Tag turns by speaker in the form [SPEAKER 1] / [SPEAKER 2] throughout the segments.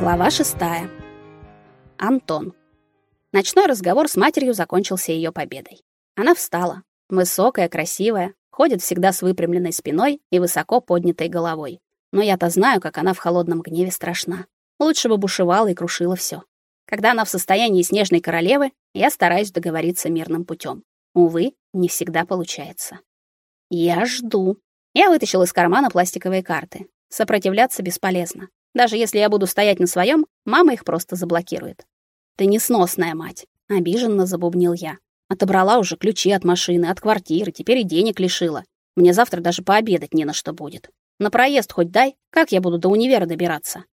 [SPEAKER 1] Глава шестая. Антон. Ночной разговор с матерью закончился ее победой. Она встала, высокая, красивая, ходит всегда с выпрямленной спиной и высоко поднятой головой. Но я-то знаю, как она в холодном гневе страшна. Лучше бы бушевала и крушила все. Когда она в состоянии снежной королевы, я стараюсь договориться мирным путем. Увы, не всегда получается. Я жду. Я вытащил из кармана пластиковые карты. Сопротивляться бесполезно. Даже если я буду стоять на своем, мама их просто заблокирует. Ты несносная мать, обиженно забубнил я. Отобрала уже ключи от машины, от квартиры, теперь и денег лишила. Мне завтра даже пообедать не на что будет. На проезд хоть дай, как я буду до универа добираться?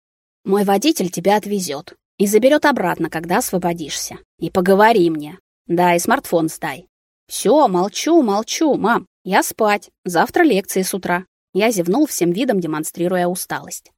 [SPEAKER 1] Мой водитель тебя отвезет и заберет обратно, когда освободишься. И поговори мне. Да, и смартфон сдай. Все, молчу, молчу, мам. Я спать. Завтра лекции с утра. Я зевнул всем видом, демонстрируя усталость.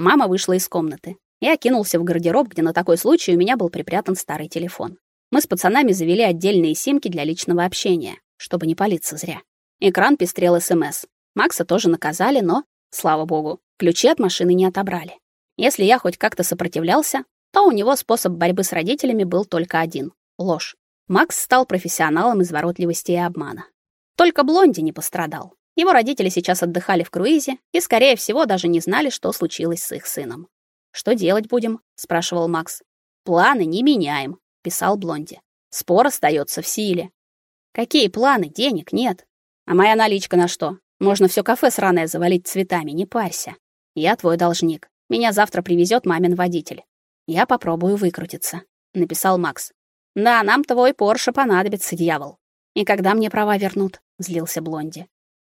[SPEAKER 1] Мама вышла из комнаты. Я кинулся в гардероб, где на такой случай у меня был припрятан старый телефон. Мы с пацанами завели отдельные симки для личного общения, чтобы не палиться зря. Экран пестрел СМС. Макса тоже наказали, но, слава богу, ключи от машины не отобрали. Если я хоть как-то сопротивлялся, то у него способ борьбы с родителями был только один — ложь. Макс стал профессионалом изворотливости и обмана. Только Блонди не пострадал. Его родители сейчас отдыхали в круизе и, скорее всего, даже не знали, что случилось с их сыном. «Что делать будем?» — спрашивал Макс. «Планы не меняем», — писал Блонди. «Спор остается в силе». «Какие планы? Денег нет. А моя наличка на что? Можно все кафе сраное завалить цветами, не парься. Я твой должник. Меня завтра привезет мамин водитель. Я попробую выкрутиться», — написал Макс. «Да, нам твой Порше понадобится, дьявол. И когда мне права вернут?» — злился Блонди.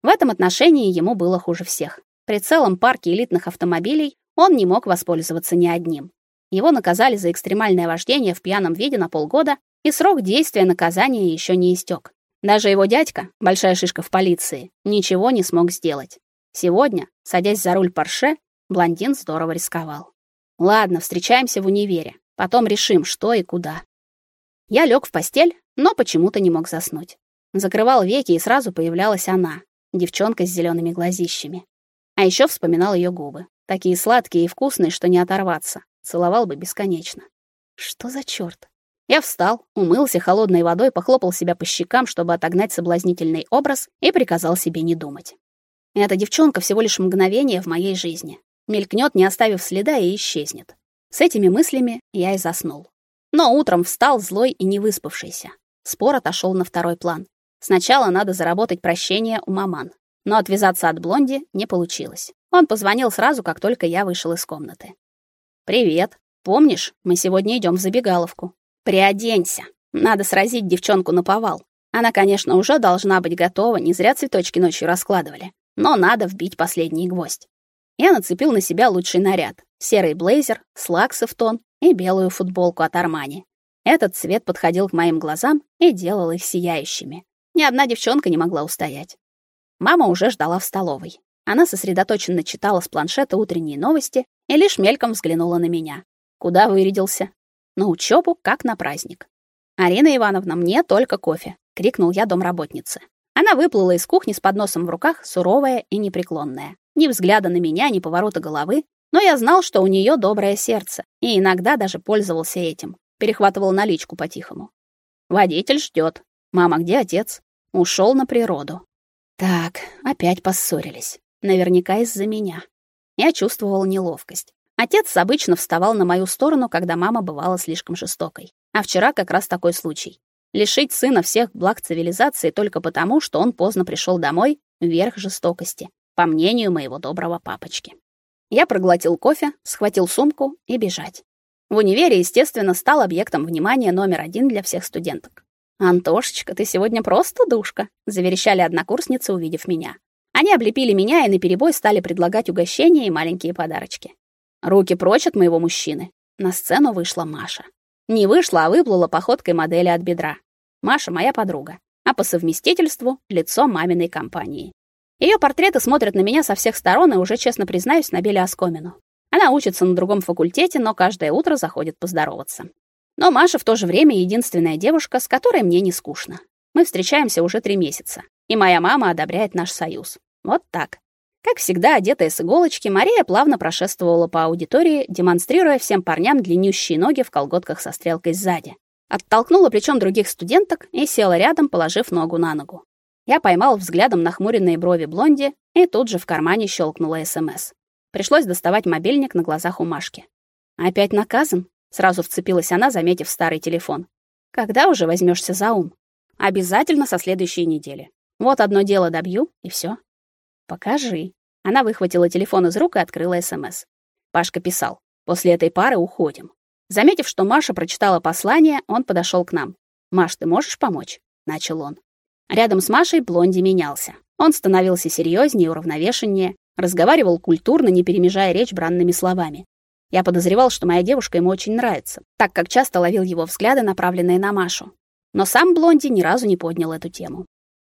[SPEAKER 1] В этом отношении ему было хуже всех. При целом парке элитных автомобилей он не мог воспользоваться ни одним. Его наказали за экстремальное вождение в пьяном виде на полгода, и срок действия наказания еще не истек. Даже его дядька, большая шишка в полиции, ничего не смог сделать. Сегодня, садясь за руль Порше, блондин здорово рисковал. Ладно, встречаемся в универе, потом решим, что и куда. Я лег в постель, но почему-то не мог заснуть. Закрывал веки, и сразу появлялась она, девчонка с зелеными глазищами. А еще вспоминал ее губы, такие сладкие и вкусные, что не оторваться. Целовал бы бесконечно. Что за черт? Я встал, умылся холодной водой, похлопал себя по щекам, чтобы отогнать соблазнительный образ, и приказал себе не думать. Эта девчонка всего лишь мгновение в моей жизни. Мелькнет, не оставив следа, и исчезнет. С этими мыслями я и заснул. Но утром встал злой и не выспавшийся. Спор отошел на второй план. Сначала надо заработать прощение у маман. Но отвязаться от Блонди не получилось. Он позвонил сразу, как только я вышел из комнаты. «Привет. Помнишь, мы сегодня идем в забегаловку? Приоденься. Надо сразить девчонку на повал. Она, конечно, уже должна быть готова, не зря цветочки ночью раскладывали. Но надо вбить последний гвоздь. Я нацепил на себя лучший наряд: серый блейзер, слаксы в тон и белую футболку от Армани. Этот цвет подходил к моим глазам и делал их сияющими. Ни одна девчонка не могла устоять. Мама уже ждала в столовой. Она сосредоточенно читала с планшета утренние новости и лишь мельком взглянула на меня. Куда вырядился? На учебу, как на праздник. Арина Ивановна, мне только кофе, крикнул я домработнице. Она выплыла из кухни с подносом в руках, суровая и непреклонная. Ни взгляда на меня, ни поворота головы, но я знал, что у нее доброе сердце, и иногда даже пользовался этим. Перехватывал наличку по-тихому. Водитель ждет. Мама, где отец? Ушел на природу. Так, опять поссорились. Наверняка из-за меня. Я чувствовал неловкость. Отец обычно вставал на мою сторону, когда мама бывала слишком жестокой. А вчера как раз такой случай. Лишить сына всех благ цивилизации только потому, что он поздно пришел домой, верх жестокости, по мнению моего доброго папочки. Я проглотил кофе, схватил сумку и бежать. В универе, естественно, стал объектом внимания номер один для всех студенток. «Антошечка, ты сегодня просто душка», — заверещали однокурсницы, увидев меня. Они облепили меня и наперебой стали предлагать угощения и маленькие подарочки. Руки прочь от моего мужчины. На сцену вышла Маша. Не вышла, а выплыла походкой модели от бедра. Маша моя подруга, а по совместительству лицо маминой компании. Ее портреты смотрят на меня со всех сторон и уже, честно признаюсь, набили оскомину. Она учится на другом факультете, но каждое утро заходит поздороваться. Но Маша в то же время единственная девушка, с которой мне не скучно. Мы встречаемся уже три месяца, и моя мама одобряет наш союз. Вот так. Как всегда, одетая с иголочки, Мария плавно прошествовала по аудитории, демонстрируя всем парням длиннющие ноги в колготках со стрелкой сзади. Оттолкнула плечом других студенток и села рядом, положив ногу на ногу. Я поймал взглядом нахмуренные брови блонди и тут же в кармане щелкнула СМС. Пришлось доставать мобильник на глазах у Машки. Опять наказан? Сразу вцепилась она, заметив старый телефон. Когда уже возьмешься за ум? Обязательно со следующей недели. Вот одно дело добью и все. Покажи. Она выхватила телефон из рук и открыла СМС. Пашка писал: "После этой пары уходим". Заметив, что Маша прочитала послание, он подошел к нам. "Маш, ты можешь помочь?" начал он. Рядом с Машей Блонди менялся. Он становился серьезнее уравновешеннее, разговаривал культурно, не перемежая речь бранными словами. Я подозревал, что моя девушка ему очень нравится, так как часто ловил его взгляды, направленные на Машу. Но сам Блонди ни разу не поднял эту тему.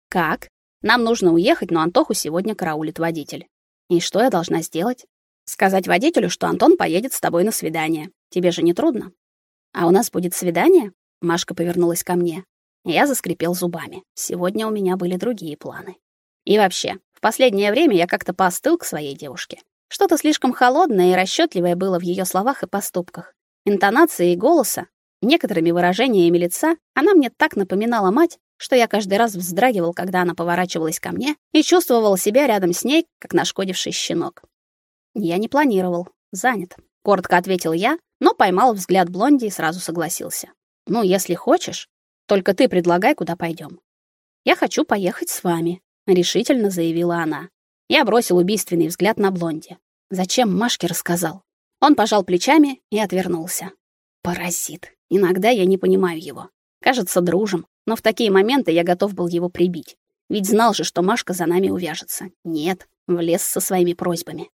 [SPEAKER 1] Как? Нам нужно уехать, но Антоху сегодня караулит водитель. И что я должна сделать? Сказать водителю, что Антон поедет с тобой на свидание. Тебе же не трудно? А у нас будет свидание? Машка повернулась ко мне. Я заскрипел зубами. Сегодня у меня были другие планы. И вообще, в последнее время я как-то поостыл к своей девушке. Что-то слишком холодное и расчетливое было в ее словах и поступках. Интонацией голоса, некоторыми выражениями лица она мне так напоминала мать, что я каждый раз вздрагивал, когда она поворачивалась ко мне, и чувствовал себя рядом с ней, как нашкодивший щенок. Я не планировал, занят, коротко ответил я, но поймал взгляд блонди и сразу согласился. Ну, если хочешь, только ты предлагай, куда пойдем. Я хочу поехать с вами, решительно заявила она. Я бросил убийственный взгляд на блонди. Зачем Машке рассказал? Он пожал плечами и отвернулся. Паразит. Иногда я не понимаю его. Кажется, дружим, но в такие моменты я готов был его прибить. Ведь знал же, что Машка за нами увяжется. Нет, влез со своими просьбами.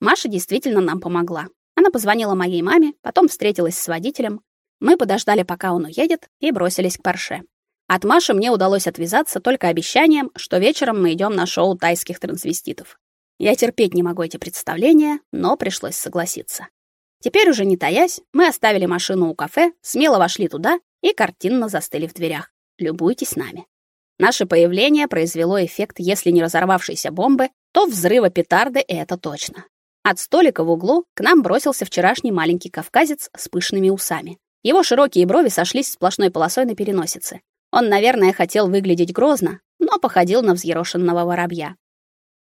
[SPEAKER 1] Маша действительно нам помогла. Она позвонила моей маме, потом встретилась с водителем. Мы подождали, пока он уедет, и бросились к Порше. От Маши мне удалось отвязаться только обещанием, что вечером мы идем на шоу тайских трансвеститов. Я терпеть не могу эти представления, но пришлось согласиться. Теперь уже не таясь, мы оставили машину у кафе, смело вошли туда и картинно застыли в дверях. Любуйтесь нами. Наше появление произвело эффект, если не разорвавшейся бомбы, то взрыва петарды, это точно. От столика в углу к нам бросился вчерашний маленький кавказец с пышными усами. Его широкие брови сошлись сплошной полосой на переносице. Он, наверное, хотел выглядеть грозно, но походил на взъерошенного воробья.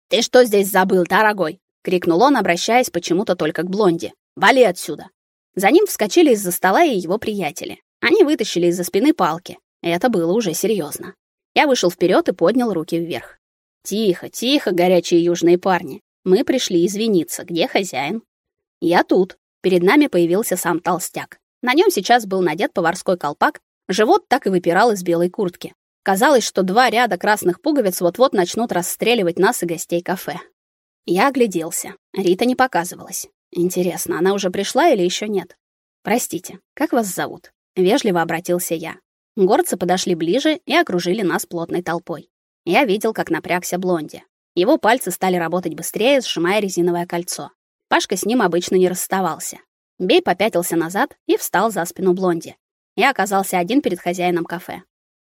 [SPEAKER 1] «Ты что здесь забыл, дорогой?» — крикнул он, обращаясь почему-то только к блонде. «Вали отсюда!» За ним вскочили из-за стола и его приятели. Они вытащили из-за спины палки. Это было уже серьезно. Я вышел вперед и поднял руки вверх. Тихо, тихо, горячие южные парни. Мы пришли извиниться. Где хозяин? Я тут. Перед нами появился сам толстяк. На нем сейчас был надет поварской колпак, живот так и выпирал из белой куртки. Казалось, что два ряда красных пуговиц вот-вот начнут расстреливать нас и гостей кафе. Я огляделся. Рита не показывалась. Интересно, она уже пришла или еще нет? Простите, как вас зовут? Вежливо обратился я. Горцы подошли ближе и окружили нас плотной толпой. Я видел, как напрягся Блонди. Его пальцы стали работать быстрее, сжимая резиновое кольцо. Пашка с ним обычно не расставался. Бей попятился назад и встал за спину Блонди. Я оказался один перед хозяином кафе.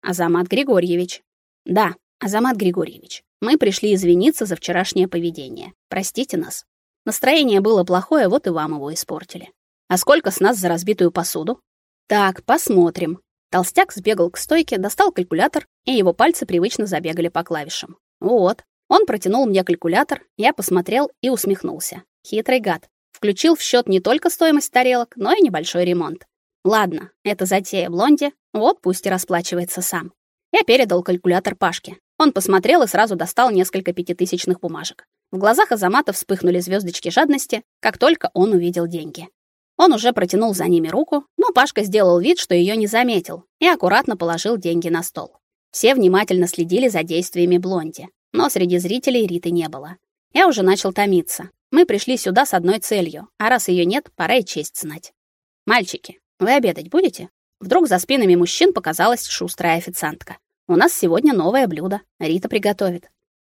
[SPEAKER 1] Азамат Григорьевич. Да, Азамат Григорьевич. Мы пришли извиниться за вчерашнее поведение. Простите нас. Настроение было плохое, вот и вам его испортили. А сколько с нас за разбитую посуду? Так, посмотрим. Толстяк сбегал к стойке, достал калькулятор, и его пальцы привычно забегали по клавишам. Вот. Он протянул мне калькулятор, я посмотрел и усмехнулся. Хитрый гад. Включил в счет не только стоимость тарелок, но и небольшой ремонт. Ладно, это затея Блонди, вот пусть и расплачивается сам. Я передал калькулятор Пашке. Он посмотрел и сразу достал несколько пятитысячных бумажек. В глазах Азамата вспыхнули звездочки жадности, как только он увидел деньги. Он уже протянул за ними руку, но Пашка сделал вид, что ее не заметил, и аккуратно положил деньги на стол. Все внимательно следили за действиями Блонди, но среди зрителей Риты не было. Я уже начал томиться. Мы пришли сюда с одной целью, а раз ее нет, пора и честь знать. Мальчики, вы обедать будете? Вдруг за спинами мужчин показалась шустрая официантка. У нас сегодня новое блюдо. Рита приготовит.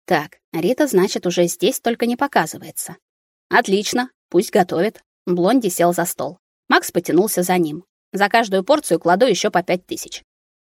[SPEAKER 1] Так, Рита, значит, уже здесь, только не показывается. Отлично, пусть готовит. Блонди сел за стол. Макс потянулся за ним. За каждую порцию кладу еще по пять тысяч.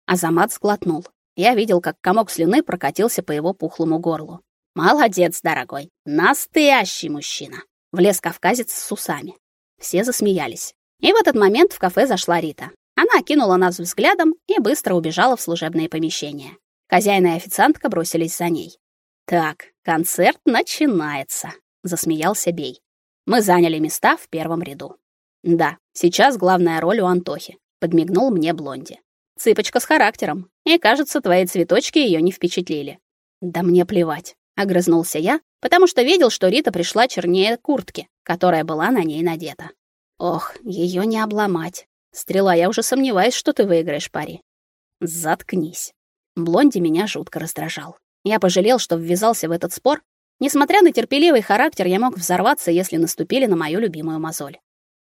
[SPEAKER 1] Азамат сглотнул. Я видел, как комок слюны прокатился по его пухлому горлу. Молодец, дорогой. Настоящий мужчина. Влез кавказец с усами. Все засмеялись. И в этот момент в кафе зашла Рита. Она окинула нас взглядом и быстро убежала в служебное помещение. Хозяин и официантка бросились за ней. Так, концерт начинается, засмеялся Бей. Мы заняли места в первом ряду. Да, сейчас главная роль у Антохи, подмигнул мне Блонди. Цыпочка с характером, и, кажется, твои цветочки ее не впечатлили. Да мне плевать, огрызнулся я, потому что видел, что Рита пришла чернее куртки, которая была на ней надета. Ох, ее не обломать. Стрела, я уже сомневаюсь, что ты выиграешь пари. Заткнись. Блонди меня жутко раздражал. Я пожалел, что ввязался в этот спор. Несмотря на терпеливый характер, я мог взорваться, если наступили на мою любимую мозоль.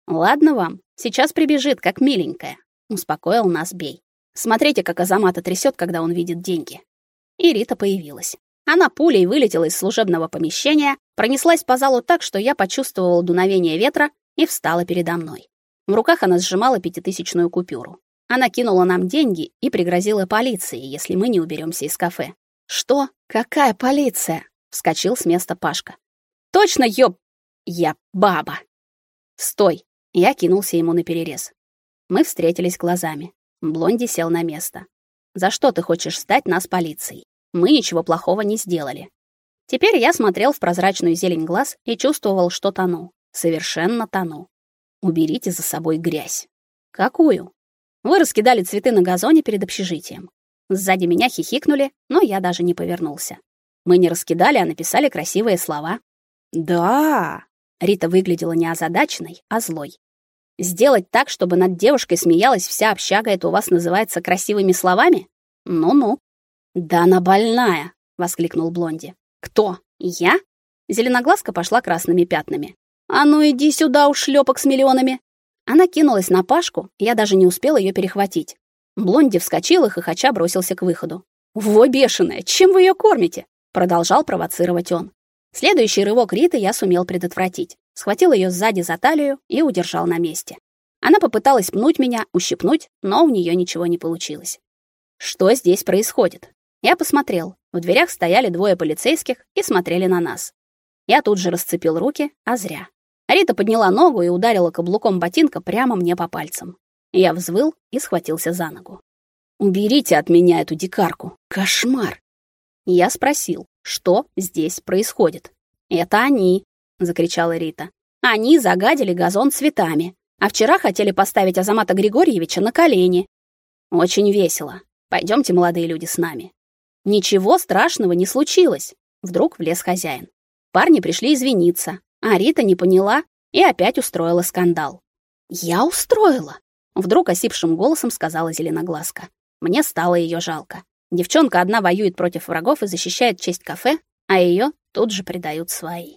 [SPEAKER 1] Ладно вам, сейчас прибежит, как миленькая, успокоил нас Бей. Смотрите, как Азамата трясет, когда он видит деньги. И Рита появилась. Она пулей вылетела из служебного помещения, пронеслась по залу так, что я почувствовал дуновение ветра и встала передо мной. В руках она сжимала пятитысячную купюру. Она кинула нам деньги и пригрозила полиции, если мы не уберемся из кафе. Что? Какая полиция? вскочил с места Пашка. Точно, ёб, я баба. Стой. Я кинулся ему на перерез. Мы встретились глазами. Блонди сел на место. За что ты хочешь сдать нас полиции? Мы ничего плохого не сделали. Теперь я смотрел в прозрачную зелень глаз и чувствовал, что тону. Совершенно тону. Уберите за собой грязь. Какую? Вы раскидали цветы на газоне перед общежитием. Сзади меня хихикнули, но я даже не повернулся. Мы не раскидали, а написали красивые слова. Да. Рита выглядела не озадаченной, а злой. Сделать так, чтобы над девушкой смеялась вся общага, это у вас называется красивыми словами? Ну-ну. Да она больная, воскликнул Блонди. Кто? Я? Зеленоглазка пошла красными пятнами. А ну иди сюда, ушлепок с миллионами. Она кинулась на Пашку, я даже не успел ее перехватить. Блонди вскочил и хохоча бросился к выходу. «Во, бешеная, чем вы ее кормите?» Продолжал провоцировать он. Следующий рывок Риты я сумел предотвратить. Схватил ее сзади за талию и удержал на месте. Она попыталась пнуть меня, ущипнуть, но у нее ничего не получилось. Что здесь происходит? Я посмотрел. В дверях стояли двое полицейских и смотрели на нас. Я тут же расцепил руки, а зря. Рита подняла ногу и ударила каблуком ботинка прямо мне по пальцам. Я взвыл и схватился за ногу. Уберите от меня эту дикарку. Кошмар. Я спросил, что здесь происходит. Это они, закричала Рита. Они загадили газон цветами, а вчера хотели поставить Азамата Григорьевича на колени. Очень весело. Пойдемте, молодые люди, с нами. Ничего страшного не случилось, вдруг влез хозяин. Парни пришли извиниться, а Рита не поняла и опять устроила скандал. Я устроила, Вдруг осипшим голосом сказала Зеленоглазка. Мне стало ее жалко. Девчонка одна воюет против врагов и защищает честь кафе, а ее тут же предают свои.